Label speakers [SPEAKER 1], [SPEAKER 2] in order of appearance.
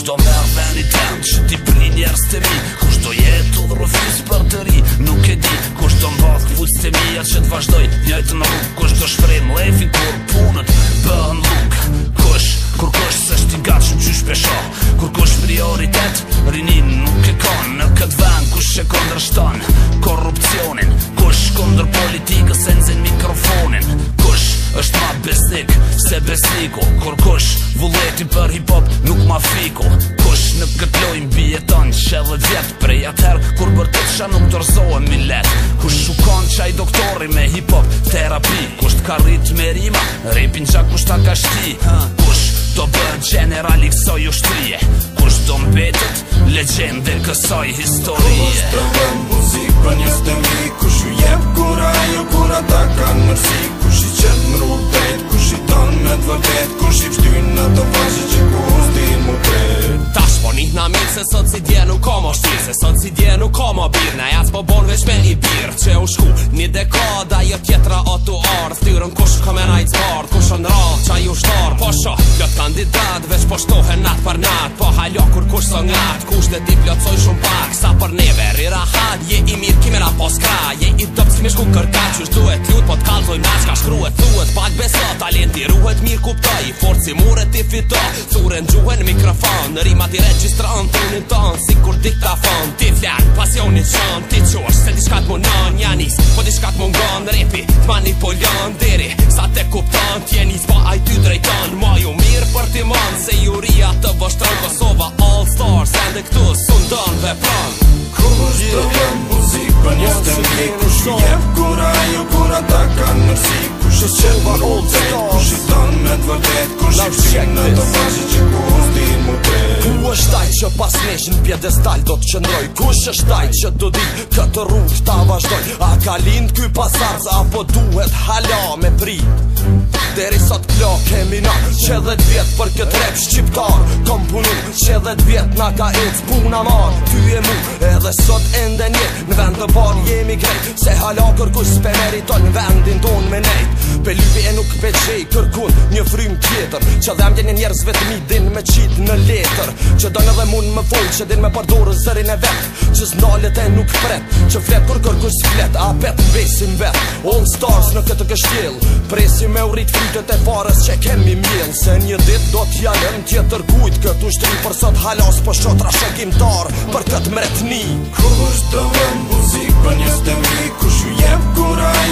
[SPEAKER 1] Kushto merë me ardhe një ten që ti pri njerës të mi Kushto jetu dhe rëfis për të ri Nuk e di Kushto do më bëth këvuc të mi atë që të vazhdoj
[SPEAKER 2] njëjtë në rrug Kushto do lefi kur punët bëhen luk Kusht kur kush se shti nga që më qysh pesho Kur kush
[SPEAKER 1] prioritet rinin nuk e kon Në këtë ven kush e kondrështon korupcionin Kusht kush besiko Kur kush vulletin për hip-hop nuk ma fiko Kush në këtë lojnë bjeton që dhe djetë Prej atëher kur bërë të qa nuk dorzohem min let Kush shukon qaj doktori me hip-hop terapi Kush t'ka rritë me rima, rapin qa kush t'a ka shti Kush do bërë generali kësoj u shtrije Kush do
[SPEAKER 2] mbetit legjende kësoj historie Kush do bërë muzikë për njës të mi Kush ju jebë kura jo kura ta ka mërësikë të dhe Kur shqip shtynë në të vajshë që ku ustin më të Tash po një
[SPEAKER 3] të në mirë se sot si dje nuk ka më shqirë Se sot si dje nuk ka më birë Në jasë po borë veç me i birë Që u shku një dekada jë jo tjetra o tu ardë Thyrën kush ka me najtë zbardë Kush në rafë që ju shtarë Po shoh, kjo të kandidatëve po shtohen nat par nat po halo kur kush son ngat kush te ti plotsoj shum pak sa per never i rahat je i mir kimera po skra je i top si mesku kërkat ju duhet ti po të kalzoj nas ka pak beso talenti ruhet mir kuptoj forci mure ti fito thuren juhen mikrofon rima ti registron ton ton sikur diktafon ti flak pasioni son ti çosh se diskat mo non janis po diskat mo gon repi t'manipulon ti pan Kus të vjen muzikën Jeste më një
[SPEAKER 2] kushtë Jep kura ju, kura ta kanë nërsi Kush e që par u të të Kush i tonë me të vërdet Kush i fshin në të fashë që kus më të Ku është taj që
[SPEAKER 4] pas në pjedestal do të qëndroj Kush është taj që do di këtë rrug të vazhdoj A ka lind këj pasarës apo duhet hala me prit Deri sot plo kemi na Qe dhe të për këtë rep shqiptar Kom punu Qe dhe të na ka e cë puna mar Ty e mu Edhe sot ende ndenje Në vend të par jemi grej Se halakur kus pe meriton Në vendin ton me ne Pe lypi e nuk veqej kërkun një frym tjetër Që dhe amgjen e njerëzve të mi din me qit në letër Që do në dhe mund më voj që din me përdorë zërin e vetë Që znalet e nuk fret Që flet kur kërkus si flet A pet besin vet All stars në këtë kështjel Presi me urit frytet e farës që kemi mjel Se një dit do t'ja tjetër kujt Këtu shtrin për sot halas për shotra shekim tar për këtë mretni Kush të vën muzik për
[SPEAKER 2] ju jem kuraj